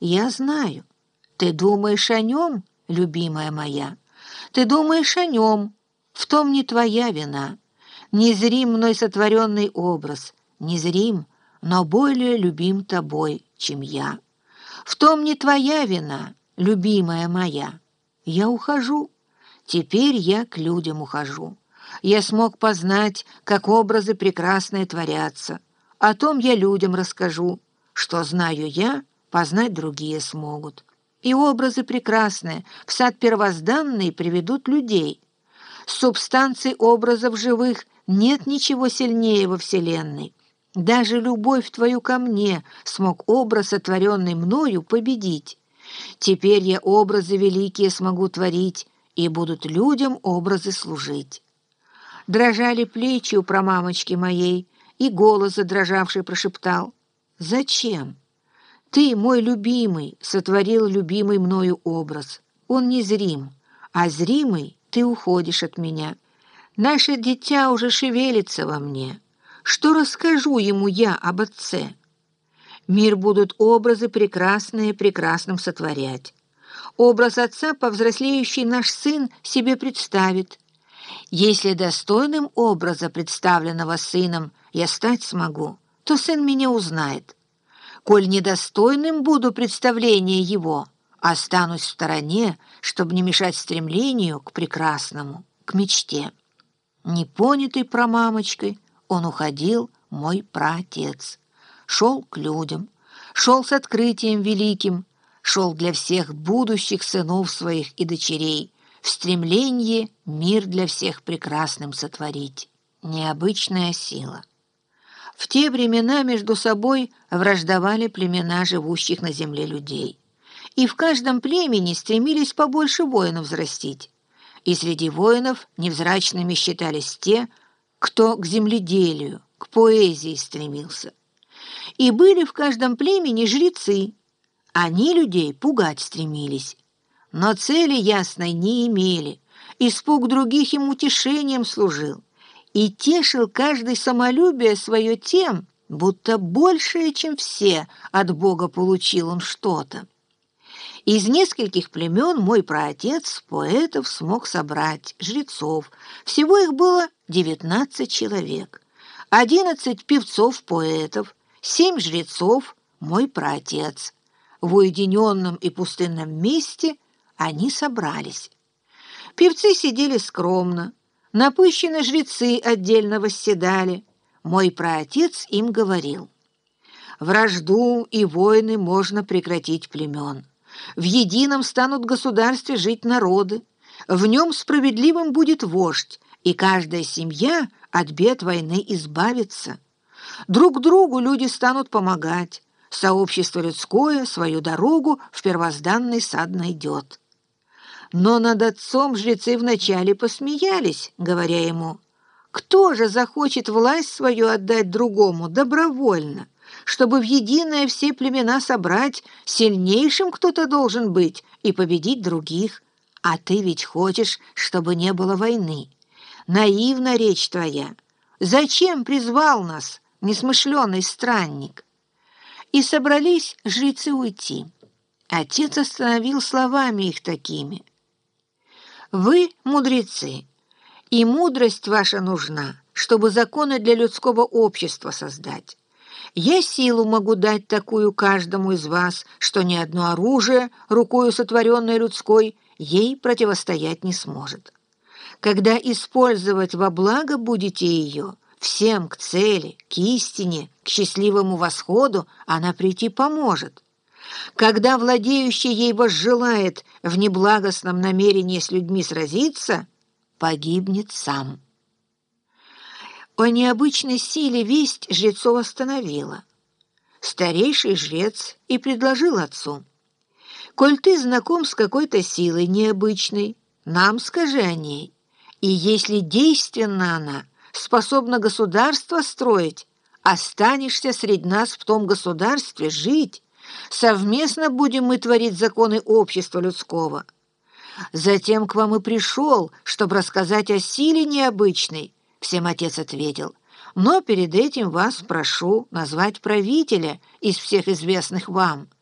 Я знаю. Ты думаешь о нем, любимая моя? Ты думаешь о нем. В том не твоя вина. Незрим мной сотворенный образ. Незрим, но более любим тобой, чем я. В том не твоя вина, любимая моя. Я ухожу. Теперь я к людям ухожу. Я смог познать, как образы прекрасные творятся. О том я людям расскажу. Что знаю я, познать другие смогут. И образы прекрасные в сад первозданный приведут людей. Субстанций образов живых нет ничего сильнее во Вселенной. Даже любовь твою ко мне смог образ, сотворенный мною, победить. Теперь я образы великие смогу творить, и будут людям образы служить. Дрожали плечи у промамочки моей, и голос задрожавший прошептал. «Зачем? Ты, мой любимый, сотворил любимый мною образ. Он незрим, а зримый ты уходишь от меня. Наше дитя уже шевелится во мне. Что расскажу ему я об отце? Мир будут образы прекрасные прекрасным сотворять. Образ отца повзрослеющий наш сын себе представит. Если достойным образа, представленного сыном, я стать смогу, то сын меня узнает. Коль недостойным буду представления его, останусь в стороне, чтобы не мешать стремлению к прекрасному, к мечте. Непонятый промамочкой, он уходил, мой праотец. Шел к людям, шел с открытием великим, шел для всех будущих сынов своих и дочерей, в стремлении мир для всех прекрасным сотворить. Необычная сила. В те времена между собой враждовали племена живущих на земле людей. И в каждом племени стремились побольше воинов взрастить. И среди воинов невзрачными считались те, кто к земледелию, к поэзии стремился. И были в каждом племени жрецы. Они людей пугать стремились. Но цели ясной не имели. Испуг других им утешением служил и тешил каждый самолюбие свое тем, будто большее, чем все, от Бога получил он что-то. Из нескольких племен мой праотец поэтов смог собрать жрецов. Всего их было девятнадцать человек. Одиннадцать певцов-поэтов, семь жрецов, мой праотец. В уединенном и пустынном месте они собрались. Певцы сидели скромно, Напыщенные жрецы отдельно восседали. Мой праотец им говорил. Вражду и войны можно прекратить племен. В едином станут государстве жить народы. В нем справедливым будет вождь, и каждая семья от бед войны избавится. Друг другу люди станут помогать. Сообщество людское свою дорогу в первозданный сад найдет. Но над отцом жрецы вначале посмеялись, говоря ему, «Кто же захочет власть свою отдать другому добровольно? Чтобы в единое все племена собрать, сильнейшим кто-то должен быть и победить других. А ты ведь хочешь, чтобы не было войны. Наивна речь твоя. Зачем призвал нас, несмышленый странник?» И собрались жрецы уйти. Отец остановил словами их такими — вы мудрецы, и мудрость ваша нужна, чтобы законы для людского общества создать. Я силу могу дать такую каждому из вас, что ни одно оружие, рукою сотворенное людской, ей противостоять не сможет. Когда использовать во благо будете ее, всем к цели, к истине, к счастливому восходу она прийти поможет. Когда владеющий ей возжелает в неблагостном намерении с людьми сразиться, погибнет сам. О необычной силе весть жрецов остановила. Старейший жрец и предложил отцу. «Коль ты знаком с какой-то силой необычной, нам скажи о ней. И если действенна она, способна государство строить, останешься среди нас в том государстве жить, Совместно будем мы творить законы общества людского. Затем к вам и пришел, чтобы рассказать о силе необычной, — всем отец ответил. Но перед этим вас прошу назвать правителя из всех известных вам —